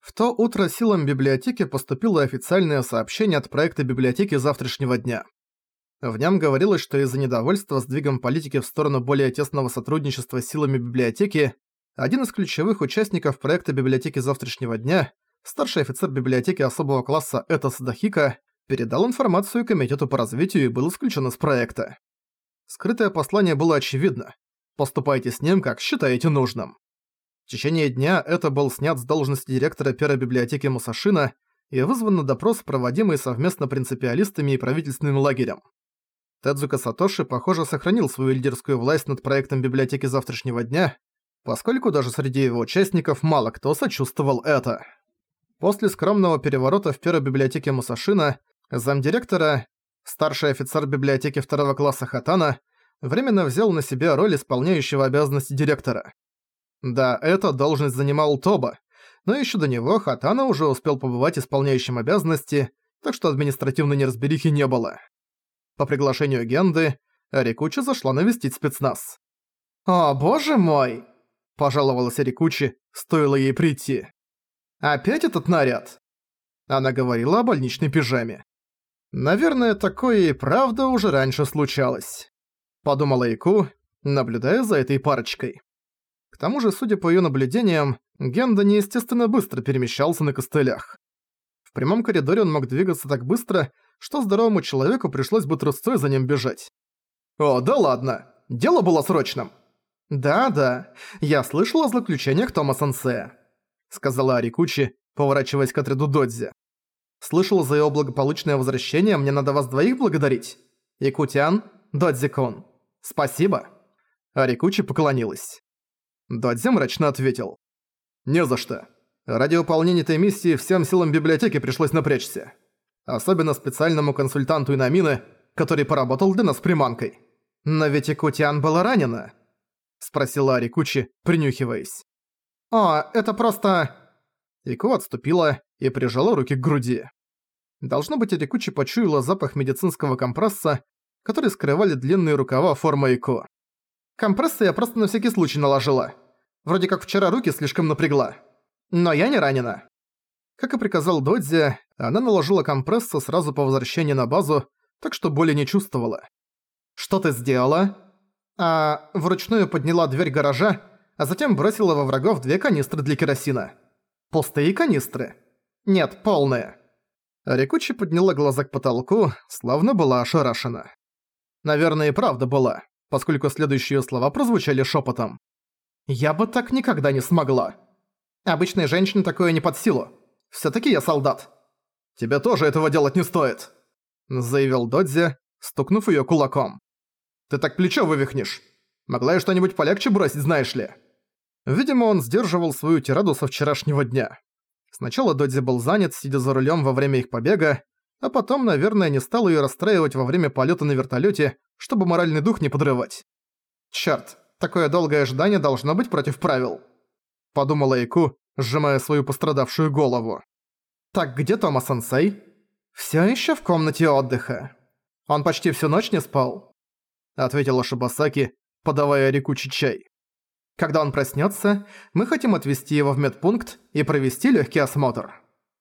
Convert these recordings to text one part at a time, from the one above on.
В то утро силам библиотеки поступило официальное сообщение от проекта библиотеки завтрашнего дня. В нем говорилось, что из-за недовольства сдвигом политики в сторону более тесного сотрудничества с силами библиотеки, один из ключевых участников проекта библиотеки завтрашнего дня, старший офицер библиотеки особого класса Этос Дахика, передал информацию Комитету по развитию и был исключен из проекта. Скрытое послание было очевидно. Поступайте с ним, как считаете нужным. В течение дня это был снят с должности директора первой библиотеки Мусашина и вызван на допрос, проводимый совместно принципиалистами и правительственным лагерем. Тедзука Сатоши, похоже, сохранил свою лидерскую власть над проектом библиотеки завтрашнего дня, поскольку даже среди его участников мало кто сочувствовал это. После скромного переворота в первой библиотеке Мусашина замдиректора, старший офицер библиотеки второго класса Хатана, временно взял на себя роль исполняющего обязанности директора. Да, эта должность занимал Тоба, но еще до него Хатана уже успел побывать исполняющим обязанности, так что административной неразберихи не было. По приглашению Генды, Рикучи зашла навестить спецназ. «О, боже мой!» – пожаловалась Рикучи, стоило ей прийти. «Опять этот наряд?» Она говорила о больничной пижаме. «Наверное, такое и правда уже раньше случалось», – подумала Ику, наблюдая за этой парочкой. К тому же, судя по её наблюдениям, Генда неестественно быстро перемещался на костылях. В прямом коридоре он мог двигаться так быстро, что здоровому человеку пришлось бы трусцой за ним бежать. «О, да ладно! Дело было срочным!» «Да-да, я слышал о злоключениях Тома Сенсея», — сказала Арикучи, поворачиваясь к отряду Додзи. «Слышал за его благополучное возвращение, мне надо вас двоих благодарить. Якутян, Додзи-кун, спасибо». Арикучи поклонилась. Додзи мрачно ответил. «Не за что. Ради выполнения этой миссии всем силам библиотеки пришлось напрячься. Особенно специальному консультанту Инамины, который поработал для нас приманкой. Но ведь Икутиан была ранена?» Спросила Арикучи, принюхиваясь. «О, это просто...» Ику отступила и прижала руки к груди. Должно быть, Арикучи почуяла запах медицинского компресса, который скрывали длинные рукава формы Ику. Компрессы я просто на всякий случай наложила. Вроде как вчера руки слишком напрягла. Но я не ранена. Как и приказал Додзи, она наложила компрессы сразу по возвращении на базу, так что боли не чувствовала. «Что ты сделала?» А вручную подняла дверь гаража, а затем бросила во врагов две канистры для керосина. Пустые канистры? Нет, полные. Рикучи подняла глаза к потолку, словно была ошарашена. Наверное, и правда была поскольку следующие слова прозвучали шепотом. «Я бы так никогда не смогла. Обычной женщине такое не под силу. все таки я солдат». «Тебе тоже этого делать не стоит», — заявил Додзи, стукнув ее кулаком. «Ты так плечо вывихнешь. Могла я что-нибудь полегче бросить, знаешь ли?» Видимо, он сдерживал свою тираду со вчерашнего дня. Сначала Додзи был занят, сидя за рулем во время их побега, а потом, наверное, не стал ее расстраивать во время полета на вертолете, чтобы моральный дух не подрывать. Черт, такое долгое ожидание должно быть против правил. Подумала Ику, сжимая свою пострадавшую голову. Так где Тома-сенсей? Все еще в комнате отдыха. Он почти всю ночь не спал. Ответила Шибасаки, подавая Рикучи чай. Когда он проснется, мы хотим отвезти его в медпункт и провести легкий осмотр.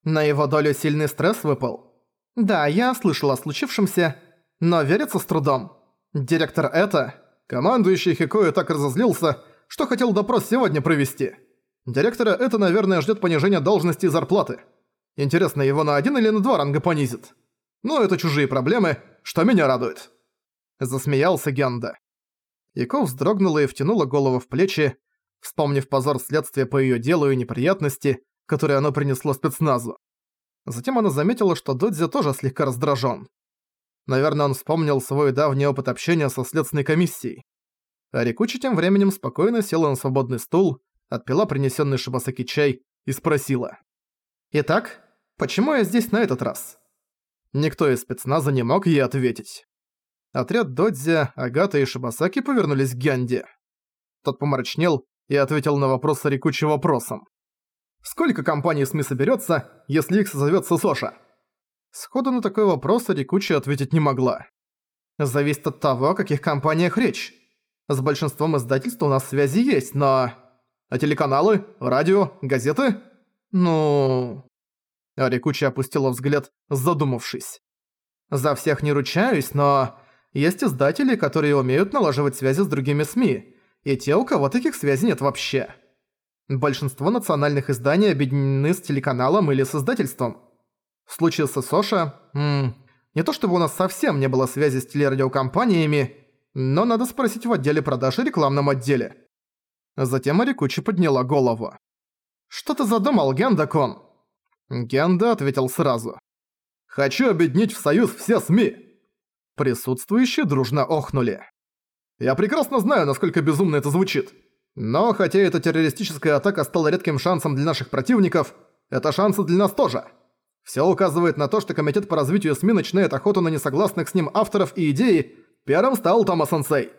На его долю сильный стресс выпал. Да, я слышал о случившемся, но верится с трудом. Директор это... Командующий Хикоя так разозлился, что хотел допрос сегодня провести. Директора это, наверное, ждет понижения должности и зарплаты. Интересно, его на один или на два ранга понизит? Но это чужие проблемы, что меня радует. Засмеялся Генда. Ико вздрогнула и втянула голову в плечи, вспомнив позор следствия по её делу и неприятности, которые оно принесло спецназу. Затем она заметила, что Додзи тоже слегка раздражен. Наверное, он вспомнил свой давний опыт общения со следственной комиссией. А Рикучи тем временем спокойно села на свободный стул, отпила принесенный Шибасаки чай и спросила. «Итак, почему я здесь на этот раз?» Никто из спецназа не мог ей ответить. Отряд Додзи, Агата и Шибасаки повернулись к Гянде. Тот помрачнел и ответил на вопрос Рикучи вопросом. Сколько компаний СМИ соберется, если их созовет Сосоша? Сходу на такой вопрос Рикучи ответить не могла. Зависит от того, о каких компаниях речь. С большинством издательств у нас связи есть, но... А телеканалы, радио, газеты? Ну... Рикучи опустила взгляд, задумавшись. За всех не ручаюсь, но... Есть издатели, которые умеют налаживать связи с другими СМИ, и те, у кого таких связей нет вообще. Большинство национальных изданий объединены с телеканалом или с издательством. В случае с Сосоша, не то чтобы у нас совсем не было связи с телерадиокомпаниями, но надо спросить в отделе продаж и рекламном отделе. Затем Арикучи подняла голову. «Что ты задумал, Генда-кон?» Генда ответил сразу. «Хочу объединить в союз все СМИ!» Присутствующие дружно охнули. «Я прекрасно знаю, насколько безумно это звучит. Но хотя эта террористическая атака стала редким шансом для наших противников, это шансы для нас тоже. Все указывает на то, что Комитет по развитию СМИ начинает охоту на несогласных с ним авторов и идеи, первым стал Тома-сенсей.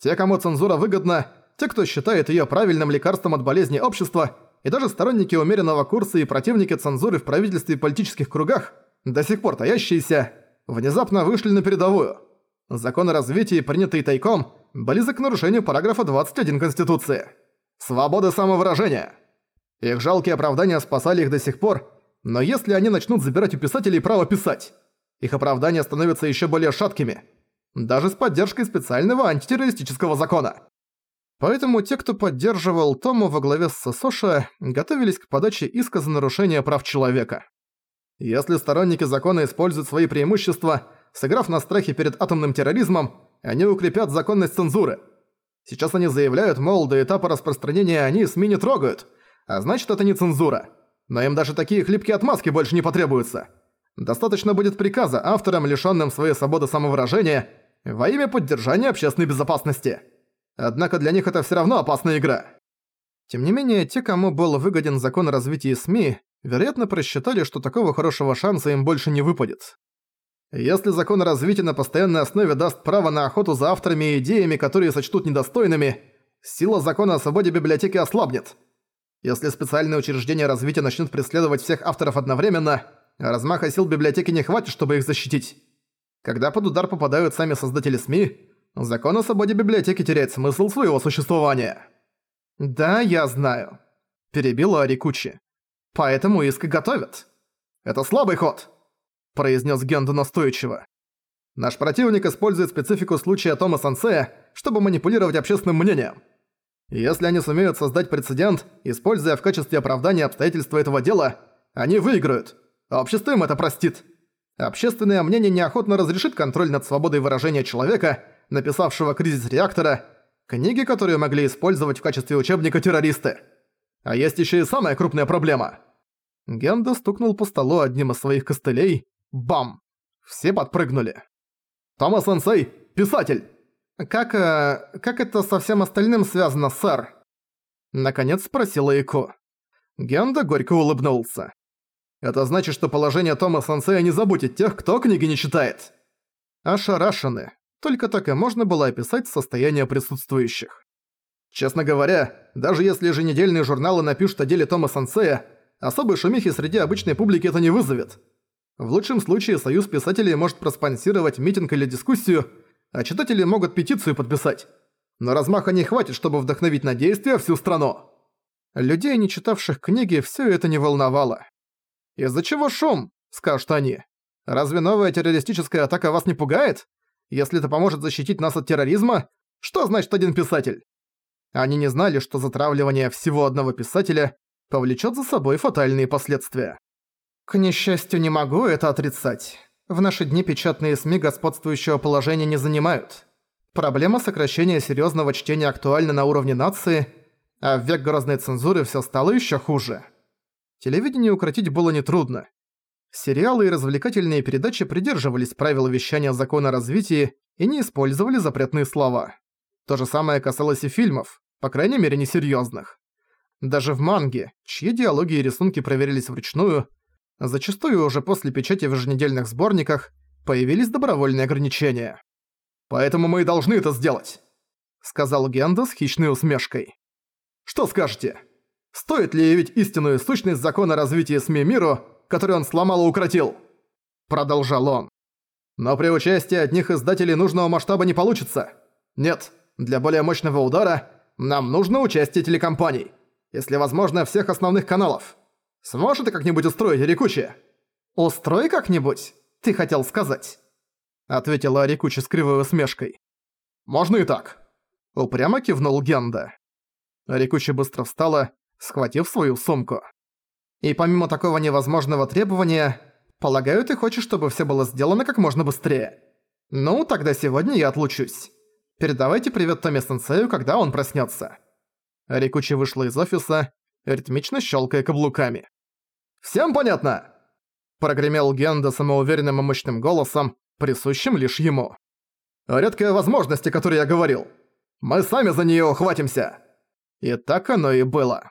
Те, кому цензура выгодна, те, кто считает её правильным лекарством от болезни общества, и даже сторонники умеренного курса и противники цензуры в правительстве и политических кругах, до сих пор таящиеся, внезапно вышли на передовую. Законы развития, принятые тайком, близок к нарушению параграфа 21 Конституции. Свобода самовыражения. Их жалкие оправдания спасали их до сих пор, но если они начнут забирать у писателей право писать, их оправдания становятся еще более шаткими, даже с поддержкой специального антитеррористического закона. Поэтому те, кто поддерживал Тому во главе с Сосоша, готовились к подаче иска за нарушение прав человека. Если сторонники закона используют свои преимущества, сыграв на страхе перед атомным терроризмом, они укрепят законность цензуры. Сейчас они заявляют, мол, до этапа распространения они СМИ не трогают, а значит это не цензура. Но им даже такие хлипкие отмазки больше не потребуются. Достаточно будет приказа авторам, лишённым своей свободы самовыражения, во имя поддержания общественной безопасности. Однако для них это всё равно опасная игра. Тем не менее, те, кому был выгоден закон о развитии СМИ, вероятно, просчитали, что такого хорошего шанса им больше не выпадет. Если закон о развитии на постоянной основе даст право на охоту за авторами и идеями, которые сочтут недостойными, сила закона о свободе библиотеки ослабнет. Если специальное учреждение развития начнет преследовать всех авторов одновременно, размаха сил библиотеки не хватит, чтобы их защитить. Когда под удар попадают сами создатели СМИ, закон о свободе библиотеки теряет смысл своего существования. «Да, я знаю», – перебила Арикучи. «Поэтому иск готовят». «Это слабый ход», – произнес Генду настойчиво. «Наш противник использует специфику случая Тома Сансея, чтобы манипулировать общественным мнением. Если они сумеют создать прецедент, используя в качестве оправдания обстоятельства этого дела, они выиграют. Общество им это простит. Общественное мнение неохотно разрешит контроль над свободой выражения человека, написавшего «Кризис реактора», книги, которые могли использовать в качестве учебника террористы. А есть еще и самая крупная проблема. Генда стукнул по столу одним из своих костылей. Бам! Все подпрыгнули. «Тома-сенсей, писатель!» «Как... Э, как это со всем остальным связано, сэр?» Наконец спросила Ико. Генда горько улыбнулся. «Это значит, что положение Тома Сансея не забудет тех, кто книги не читает». Ошарашены. Только так и можно было описать состояние присутствующих. Честно говоря, даже если еженедельные журналы напишут о деле Тома Сансея, особой шумихи среди обычной публики это не вызовет. В лучшем случае союз писателей может проспонсировать митинг или дискуссию, а читатели могут петицию подписать. Но размаха не хватит, чтобы вдохновить на действия всю страну. Людей, не читавших книги, все это не волновало. «Из-за чего шум?» – скажут они. «Разве новая террористическая атака вас не пугает? Если это поможет защитить нас от терроризма, что значит один писатель?» Они не знали, что затравливание всего одного писателя повлечет за собой фатальные последствия. К несчастью, не могу это отрицать. В наши дни печатные СМИ господствующего положения не занимают. Проблема сокращения серьезного чтения актуальна на уровне нации, а в век грозной цензуры все стало еще хуже. Телевидение укротить было нетрудно. Сериалы и развлекательные передачи придерживались правил вещания закона о развитии и не использовали запретные слова. То же самое касалось и фильмов, по крайней мере несерьезных. Даже в манге, чьи диалоги и рисунки проверились вручную, Зачастую уже после печати в еженедельных сборниках появились добровольные ограничения. «Поэтому мы и должны это сделать», — сказал Генда с хищной усмешкой. «Что скажете? Стоит ли явить истинную сущность закона развития СМИ миру, который он сломал и укротил?» Продолжал он. «Но при участии одних издателей нужного масштаба не получится. Нет, для более мощного удара нам нужно участие телекомпаний, если возможно всех основных каналов. Сможешь ты как-нибудь устроить, Рикучи?» «Устрой как-нибудь, ты хотел сказать?» Ответила Рикучи с кривой усмешкой. «Можно и так». Упрямо кивнул Генда. Рикучи быстро встала, схватив свою сумку. «И помимо такого невозможного требования, полагаю, ты хочешь, чтобы все было сделано как можно быстрее. Ну, тогда сегодня я отлучусь. Передавайте привет Томе Сенсею, когда он проснется. Рикучи вышла из офиса, ритмично щелкая каблуками. «Всем понятно?» Прогремел Генда самоуверенным и мощным голосом, присущим лишь ему. «Редкая возможность, о которой я говорил. Мы сами за нее ухватимся!» И так оно и было.